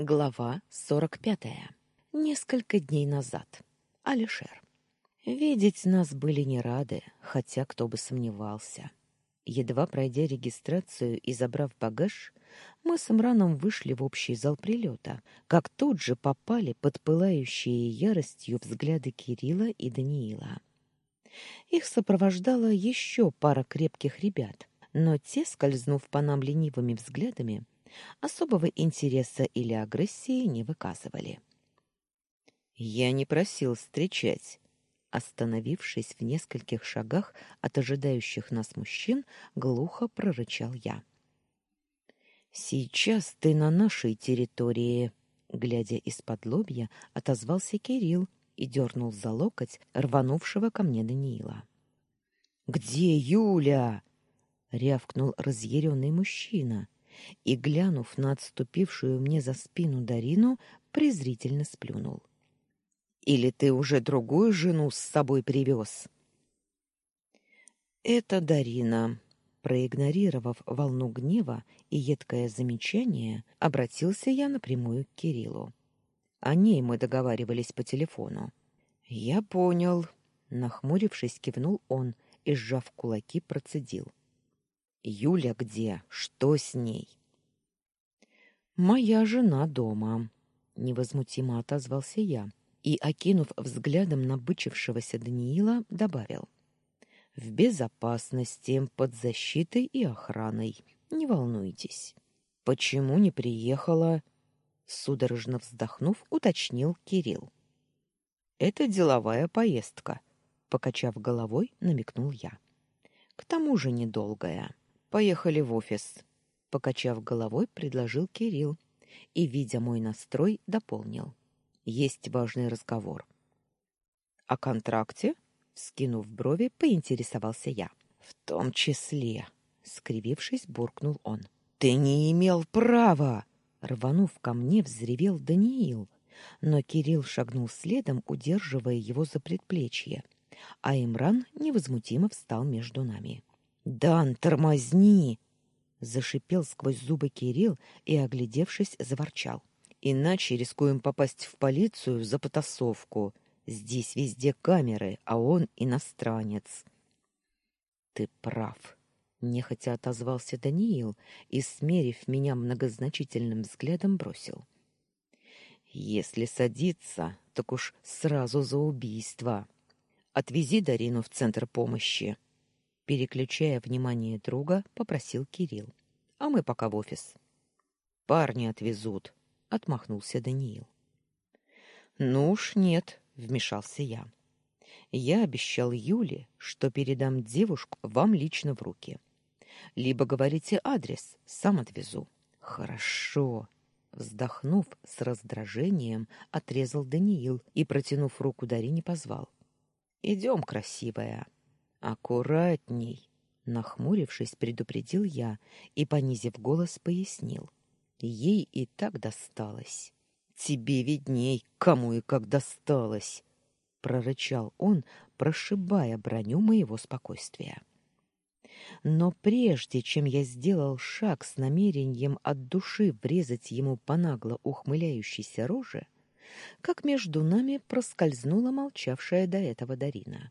Глава 45. Несколько дней назад. Алишер. Видеть нас были не рады, хотя кто бы сомневался. Едва пройдя регистрацию и забрав багаж, мы с Имраном вышли в общий зал прилета, как тут же попали под пылающие яростью взгляды Кирилла и Даниила. Их сопровождала еще пара крепких ребят, но те, скользнув по нам ленивыми взглядами, особого интереса или агрессии не выказывали. Я не просил встречать. Остановившись в нескольких шагах от ожидающих нас мужчин, глухо прорычал я. Сейчас ты на нашей территории, глядя из-под лобья, отозвался Кирилл и дернул за локоть рванувшего ко мне Даниила. Где Юля? рявкнул разъяренный мужчина и, глянув на отступившую мне за спину Дарину, презрительно сплюнул. «Или ты уже другую жену с собой привез?» «Это Дарина», проигнорировав волну гнева и едкое замечание, обратился я напрямую к Кириллу. О ней мы договаривались по телефону. «Я понял», — нахмурившись, кивнул он и, сжав кулаки, процедил. Юля где? Что с ней? Моя жена дома, невозмутимо отозвался я и, окинув взглядом набычившегося Даниила, добавил: в безопасности, под защитой и охраной. Не волнуйтесь. Почему не приехала? судорожно вздохнув, уточнил Кирилл. Это деловая поездка, покачав головой, намекнул я. К тому же недолгая. Поехали в офис, покачав головой, предложил Кирилл и, видя мой настрой, дополнил: есть важный разговор. О контракте? скинув брови, поинтересовался я. В том числе, скривившись, буркнул он. Ты не имел права, рванув ко мне, взревел Даниил, но Кирилл шагнул следом, удерживая его за предплечье, а Имран невозмутимо встал между нами. «Дан, тормозни!» — зашипел сквозь зубы Кирилл и, оглядевшись, заворчал. «Иначе рискуем попасть в полицию за потасовку. Здесь везде камеры, а он иностранец». «Ты прав», — нехотя отозвался Даниил и, смерив меня многозначительным взглядом, бросил. «Если садиться, так уж сразу за убийство. Отвези Дарину в центр помощи». Переключая внимание друга, попросил Кирилл. А мы пока в офис. Парни отвезут, отмахнулся Даниил. Ну уж нет, вмешался я. Я обещал Юле, что передам девушку вам лично в руки. Либо говорите адрес, сам отвезу. Хорошо, вздохнув с раздражением, отрезал Даниил и протянув руку Дарине позвал: «Идем, красивая". Аккуратней, нахмурившись, предупредил я и понизив голос пояснил: ей и так досталось. Тебе видней, кому и как досталось, прорычал он, прошибая броню моего спокойствия. Но прежде чем я сделал шаг с намерением от души врезать ему по нагло ухмыляющейся роже, как между нами проскользнула молчавшая до этого Дарина.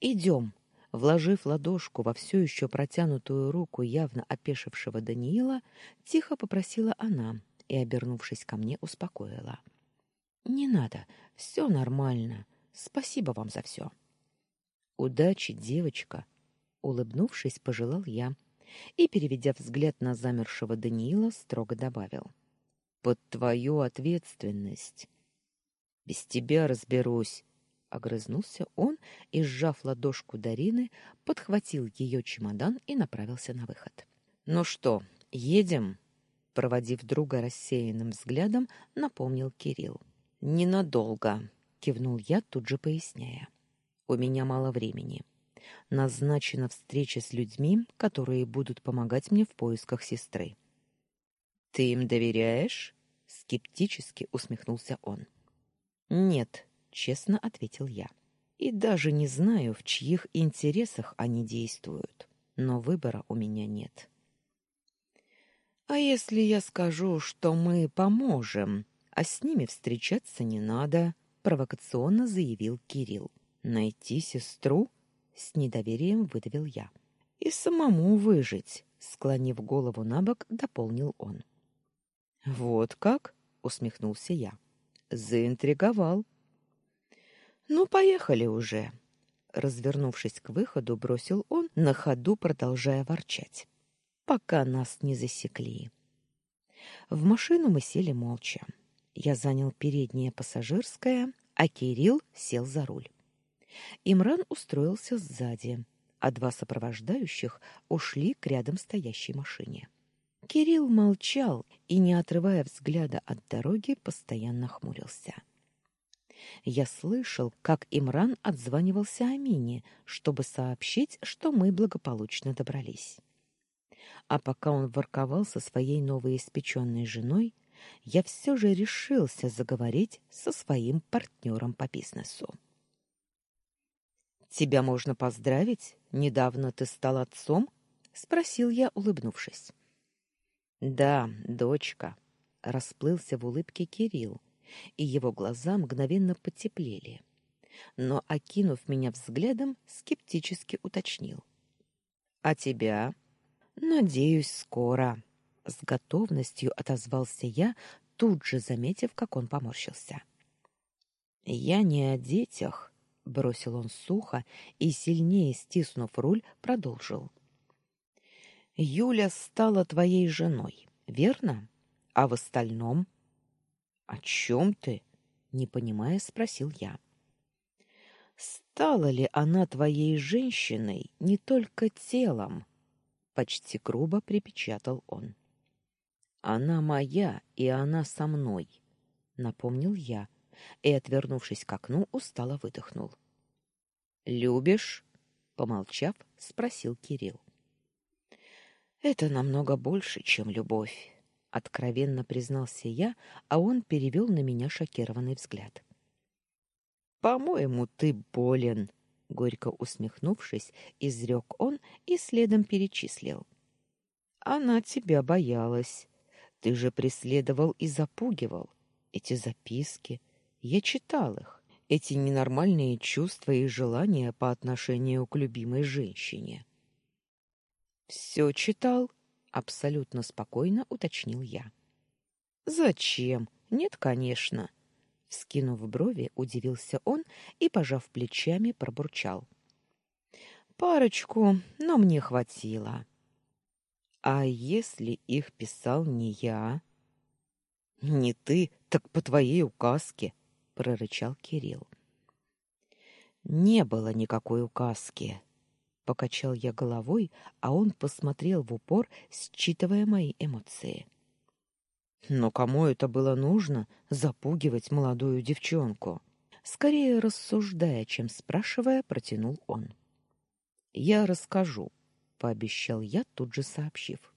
Идем. Вложив ладошку во все еще протянутую руку явно опешившего Даниила, тихо попросила она и, обернувшись ко мне, успокоила. «Не надо, все нормально. Спасибо вам за все». «Удачи, девочка!» — улыбнувшись, пожелал я и, переведя взгляд на замершего Даниила, строго добавил. «Под твою ответственность. Без тебя разберусь, огрызнулся он и, сжав ладошку Дарины, подхватил ее чемодан и направился на выход. Ну что, едем? проводив друга рассеянным взглядом, напомнил Кирилл. Ненадолго, кивнул я, тут же поясняя. У меня мало времени. Назначена встреча с людьми, которые будут помогать мне в поисках сестры. Ты им доверяешь? скептически усмехнулся он. Нет, честно ответил я. И даже не знаю, в чьих интересах они действуют, но выбора у меня нет. А если я скажу, что мы поможем, а с ними встречаться не надо, провокационно заявил Кирилл. Найти сестру? С недоверием выдавил я. И самому выжить, склонив голову набок, дополнил он. Вот как? усмехнулся я. Заинтриговал. Ну, поехали уже. Развернувшись к выходу, бросил он, на ходу продолжая ворчать. Пока нас не засекли. В машину мы сели молча. Я занял переднее пассажирское, а Кирилл сел за руль. Имран устроился сзади, а два сопровождающих ушли к рядом стоящей машине. Кирилл молчал и, не отрывая взгляда от дороги, постоянно хмурился. Я слышал, как Имран отзванивался Амине, чтобы сообщить, что мы благополучно добрались. А пока он ворковал со своей новоиспеченной женой, я все же решился заговорить со своим партнером по бизнесу. «Тебя можно поздравить? Недавно ты стал отцом?» — спросил я, улыбнувшись. «Да, дочка», — расплылся в улыбке Кирилл, и его глаза мгновенно потеплели. Но, окинув меня взглядом, скептически уточнил. «А тебя?» «Надеюсь, скоро», — с готовностью отозвался я, тут же заметив, как он поморщился. «Я не о детях», — бросил он сухо и, сильнее стиснув руль, продолжил. «Юля стала твоей женой, верно? А в остальном...» «О чем ты?» — не понимая, спросил я. «Стала ли она твоей женщиной не только телом?» — почти грубо припечатал он. «Она моя, и она со мной», — напомнил я, и, отвернувшись к окну, устало выдохнул. «Любишь?» — помолчав, спросил Кирилл. «Это намного больше, чем любовь», откровенно признался я, а он перевел на меня шокированный взгляд. По-моему, ты болен, горько усмехнувшись, изрек он и следом перечислил. Она тебя боялась. Ты же преследовал и запугивал. Эти записки, я читал их. Эти ненормальные чувства и желания по отношению к любимой женщине. Все читал, абсолютно спокойно уточнил я. Зачем? Нет, конечно. Вскинув брови, удивился он и, пожав плечами, пробурчал: Парочку, но мне хватило. А если их писал не я? Не ты, так по твоей указке, прорычал Кирилл. Не было никакой указки, Покачал я головой, а он посмотрел в упор, считывая мои эмоции. Но кому это было нужно запугивать молодую девчонку? Скорее рассуждая, чем спрашивая, протянул он. Я расскажу, пообещал я, тут же сообщив.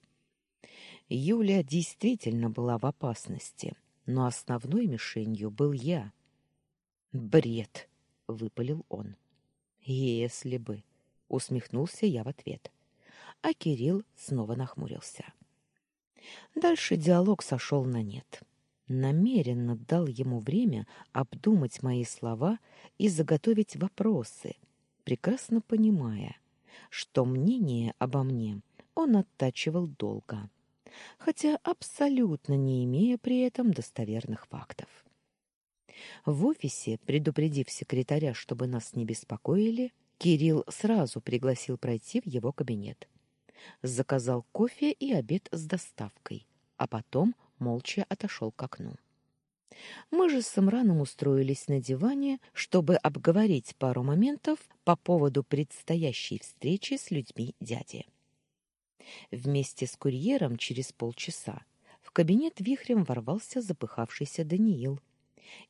Юля действительно была в опасности, но основной мишенью был я. Бред, выпалил он. Если бы усмехнулся я в ответ. А Кирилл снова нахмурился. Дальше диалог сошел на нет. Намеренно дал ему время обдумать мои слова и заготовить вопросы, прекрасно понимая, что мнение обо мне он оттачивал долго, хотя абсолютно не имея при этом достоверных фактов. В офисе, предупредив секретаря, чтобы нас не беспокоили, Кирилл сразу пригласил пройти в его кабинет. Заказал кофе и обед с доставкой, а потом молча отошел к окну. Мы же с Имраном устроились на диване, чтобы обговорить пару моментов по поводу предстоящей встречи с людьми дяди. Вместе с курьером через полчаса в кабинет вихрем ворвался запыхавшийся Даниил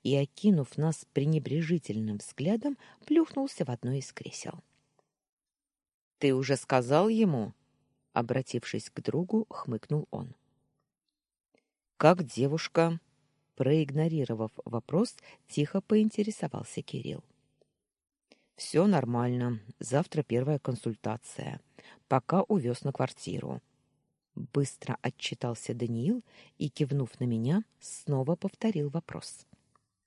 и, окинув нас пренебрежительным взглядом, плюхнулся в одно из кресел. «Ты уже сказал ему?» Обратившись к другу, хмыкнул он. «Как девушка?» Проигнорировав вопрос, тихо поинтересовался Кирилл. «Все нормально. Завтра первая консультация. Пока увез на квартиру». Быстро отчитался Даниил и, кивнув на меня, снова повторил вопрос.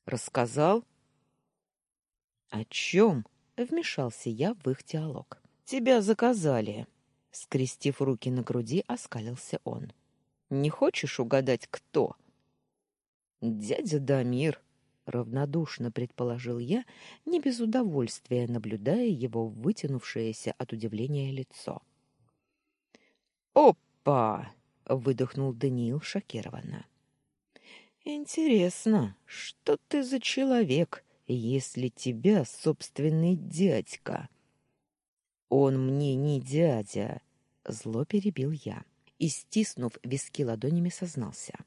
«Рассказал?» «О чем?» — вмешался я в их диалог. «Тебя заказали!» Скрестив руки на груди, оскалился он. «Не хочешь угадать, кто?» «Дядя Дамир», — равнодушно предположил я, не без удовольствия наблюдая его вытянувшееся от удивления лицо. «Оп!» «Па!» — выдохнул Даниил шокированно. «Интересно, что ты за человек, если тебя собственный дядька?» «Он мне не дядя!» — зло перебил я и, стиснув виски ладонями, сознался.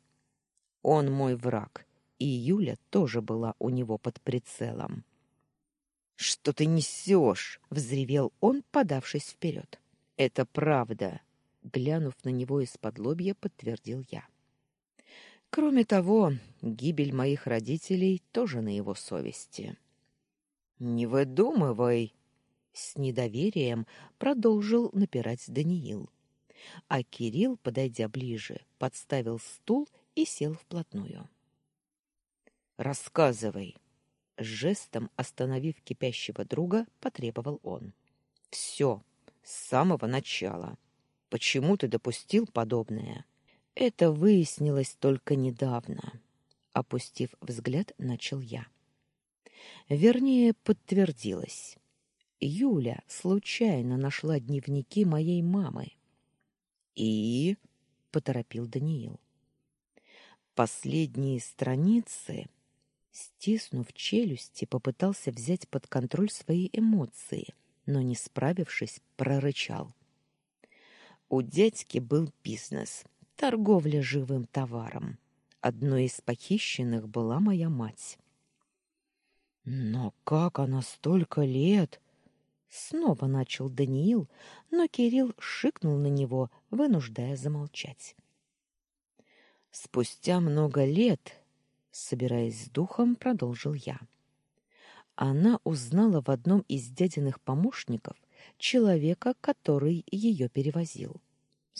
«Он мой враг, и Юля тоже была у него под прицелом». «Что ты несешь?» — взревел он, подавшись вперед. «Это правда глянув на него из-под лобья, подтвердил я. Кроме того, гибель моих родителей тоже на его совести. Не выдумывай, с недоверием продолжил напирать Даниил. А Кирилл, подойдя ближе, подставил стул и сел вплотную. Рассказывай, жестом остановив кипящего друга, потребовал он. Все, с самого начала. Почему ты допустил подобное? Это выяснилось только недавно. Опустив взгляд, начал я. Вернее, подтвердилось. Юля случайно нашла дневники моей мамы. И поторопил Даниил. Последние страницы, стиснув челюсти, попытался взять под контроль свои эмоции, но не справившись, прорычал: у дядьки был бизнес — торговля живым товаром. Одной из похищенных была моя мать. «Но как она столько лет?» Снова начал Даниил, но Кирилл шикнул на него, вынуждая замолчать. Спустя много лет, собираясь с духом, продолжил я. Она узнала в одном из дядиных помощников человека, который ее перевозил.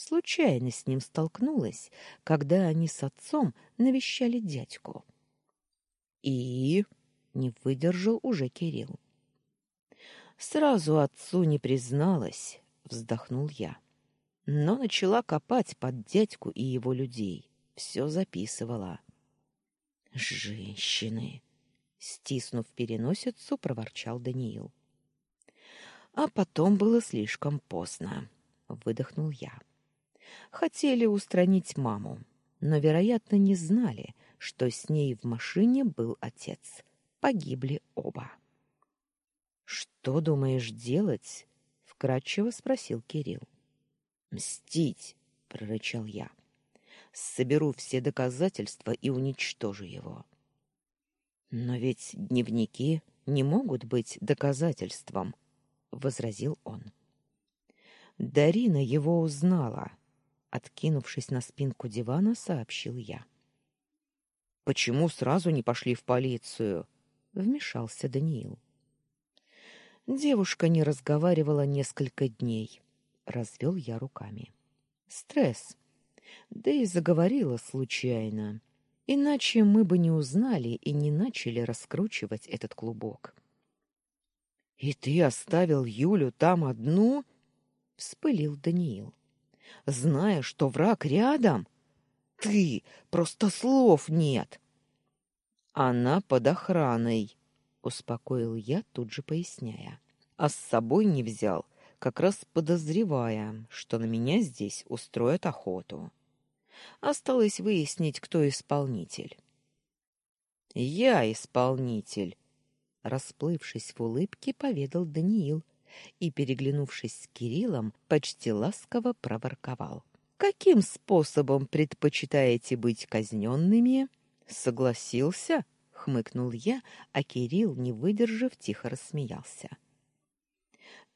Случайно с ним столкнулась, когда они с отцом навещали дядьку. И не выдержал уже Кирилл. Сразу отцу не призналась, вздохнул я. Но начала копать под дядьку и его людей. Все записывала. Женщины, стиснув переносицу, проворчал Даниил. А потом было слишком поздно, выдохнул я. Хотели устранить маму, но, вероятно, не знали, что с ней в машине был отец. Погибли оба. Что думаешь делать? вкратчиво спросил Кирилл. Мстить, прорычал я. Соберу все доказательства и уничтожу его. Но ведь дневники не могут быть доказательством, возразил он. Дарина его узнала, откинувшись на спинку дивана, сообщил я. Почему сразу не пошли в полицию? вмешался Даниил. Девушка не разговаривала несколько дней, развел я руками. Стресс. Да и заговорила случайно. Иначе мы бы не узнали и не начали раскручивать этот клубок. И ты оставил Юлю там одну? вспылил Даниил. Зная, что враг рядом? Ты просто слов нет. Она под охраной, успокоил я, тут же поясняя. А с собой не взял, как раз подозревая, что на меня здесь устроят охоту. Осталось выяснить, кто исполнитель. Я исполнитель, расплывшись в улыбке, поведал Даниил и, переглянувшись с Кириллом, почти ласково проворковал: "Каким способом предпочитаете быть казненными?» "Согласился?" хмыкнул я, а Кирилл, не выдержав, тихо рассмеялся.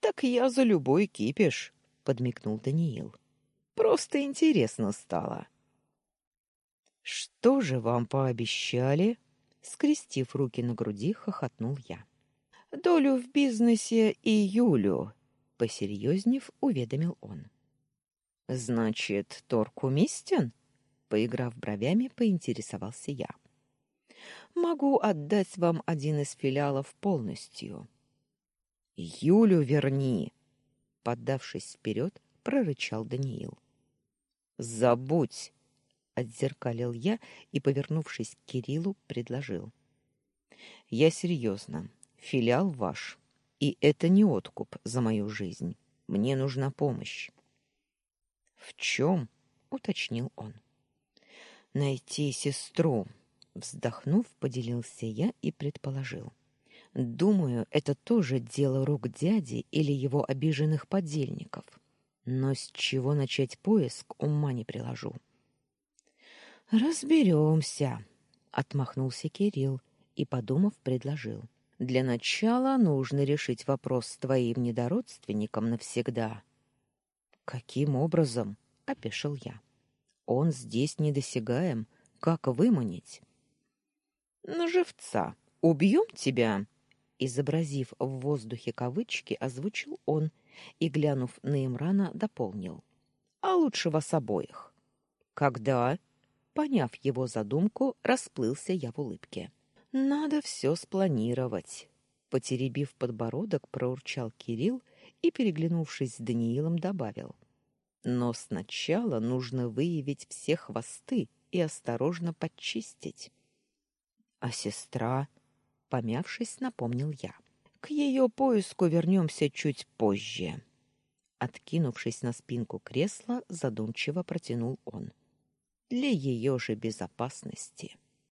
"Так я за любой кипиш", подмигнул Даниил. "Просто интересно стало". Что же вам пообещали? скрестив руки на груди, хохотнул я. Долю в бизнесе и Юлю, посерьезнев, уведомил он. Значит, торг уместен? Поиграв бровями, поинтересовался я. Могу отдать вам один из филиалов полностью. Юлю верни, поддавшись вперед, прорычал Даниил. Забудь, отзеркалил я и, повернувшись к Кириллу, предложил: Я серьезно. Филиал ваш, и это не откуп за мою жизнь. Мне нужна помощь. В чем? уточнил он. Найти сестру, вздохнув, поделился я и предположил: Думаю, это тоже дело рук дяди или его обиженных подельников. Но с чего начать поиск, ума не приложу. Разберемся, отмахнулся Кирилл и, подумав, предложил: Для начала нужно решить вопрос с твоим недородственником навсегда. Каким образом? опешил я. Он здесь недосягаем, как выманить? На живца. Убьем тебя, изобразив в воздухе кавычки, озвучил он и, глянув на Имрана, дополнил: "А лучше вас обоих". Когда, поняв его задумку, расплылся я в улыбке. Надо все спланировать, потеребив подбородок, проурчал Кирилл и, переглянувшись с Даниилом, добавил: "Но сначала нужно выявить все хвосты и осторожно подчистить". А сестра помявшись, напомнил я. К ее поиску вернемся чуть позже. Откинувшись на спинку кресла, задумчиво протянул он. Для ее же безопасности.